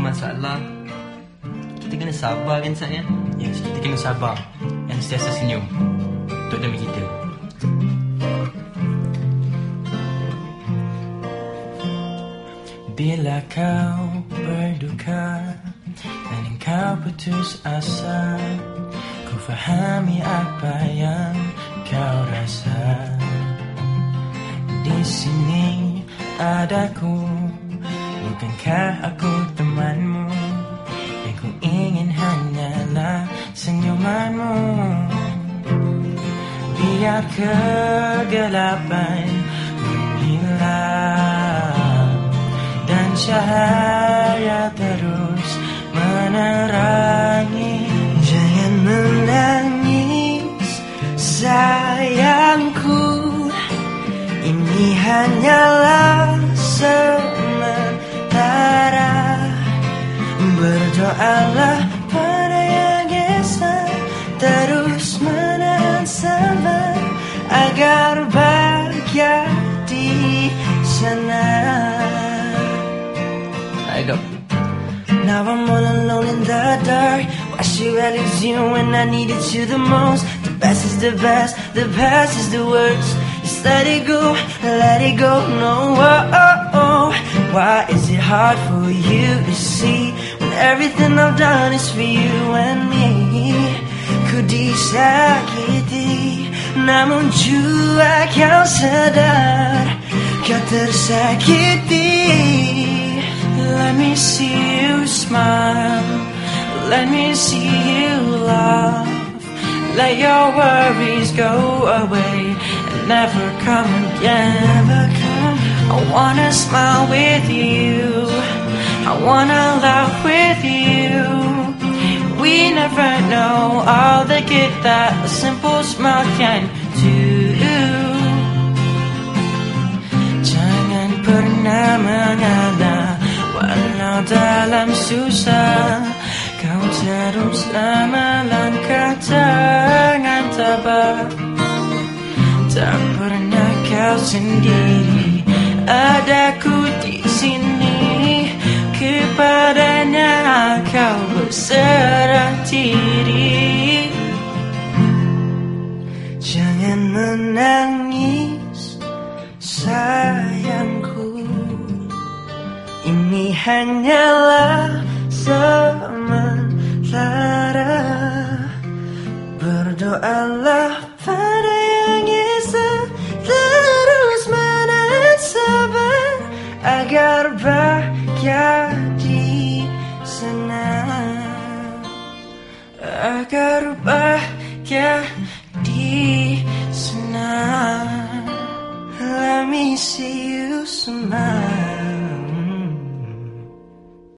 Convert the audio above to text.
masalah Kita kena sabar kan saya Yes, kita kena sabar dan sentiasa senyum untuk demi kita. Bila kau berduka dan engkau putus asa, ku fahami apa yang kau rasa. Di sini adaku, bukankah aku kegelapan menghilang dan cahaya terus menerangi. Jangan menangis sayangku Ini hanyalah sementara Berdoalah Now I'm all alone in the dark. Why should I lose you when I needed you the most? The best is the best, the past is the worst. Just let it go, let it go. No, oh, oh, oh. Why is it hard for you to see when everything I've done is for you and me? Ku disakiti, namun jua kau sadar kau tersakiti. Let me see you smile. Let me see you laugh. Let your worries go away and never come again. Never come. I wanna smile with you. I wanna laugh with you. We never know all the good that a simple smile can dalam susah. Kau teruslah melangkah dengan tabah Tak pernah kau sendiri. Adaku di sini. Kepadanya kau berserah diri. Jangan menangis sayangku ini hanyalah sementara. Berdoalah pada yang Esa Terus menahan sabar Agar bahagia di sana Agar bahagia di sana Let me see you smile